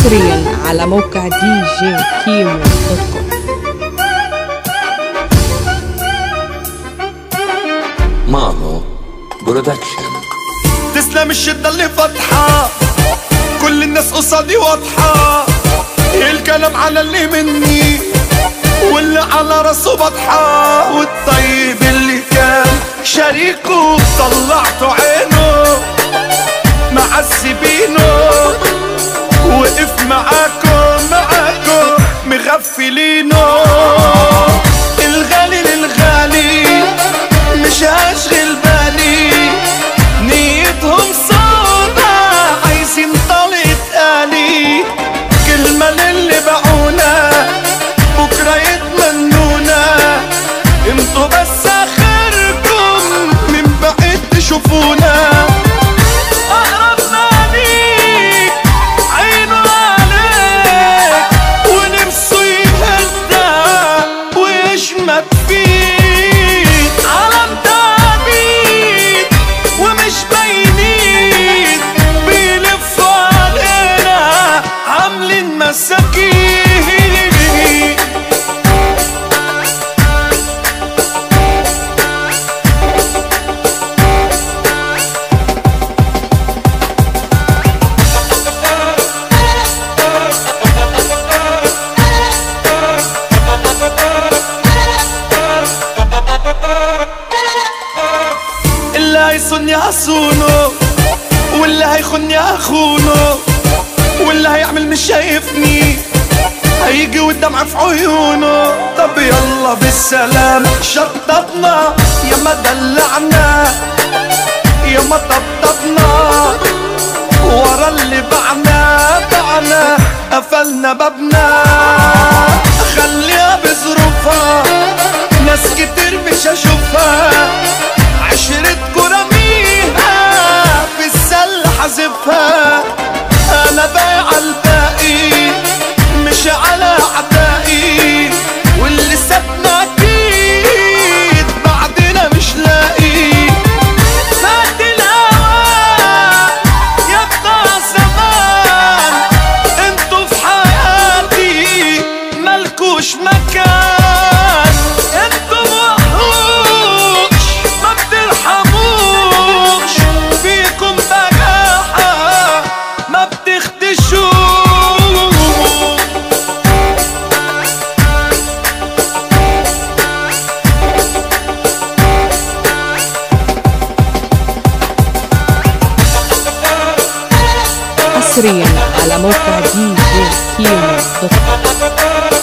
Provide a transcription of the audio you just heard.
حصريا على موقع دي جي كيمو dot com. مانو production. تسلم الشدة اللي فاتحة. كل الناس قصادي واضحة. الكلام على اللي مني. واللي على راسه بطحة والطيب اللي كان شريكه طلعته عينه. معذبينه مغفلينه هيصني هصونه واللي هيخوني هخونه واللي هيعمل مش شايفني هيجي والدمع في عيونه. طب يلا بالسلام شططنا يا ما دلعنا يا ما طبطبنا. ورا اللي بعنا بعنا قفلنا بابنا. ملكوش مكان. أنتوا وحوش ما بترحموش. فيكم بجاحة ما بتخدشوش حصريا على موقع دي جي كيمو دوت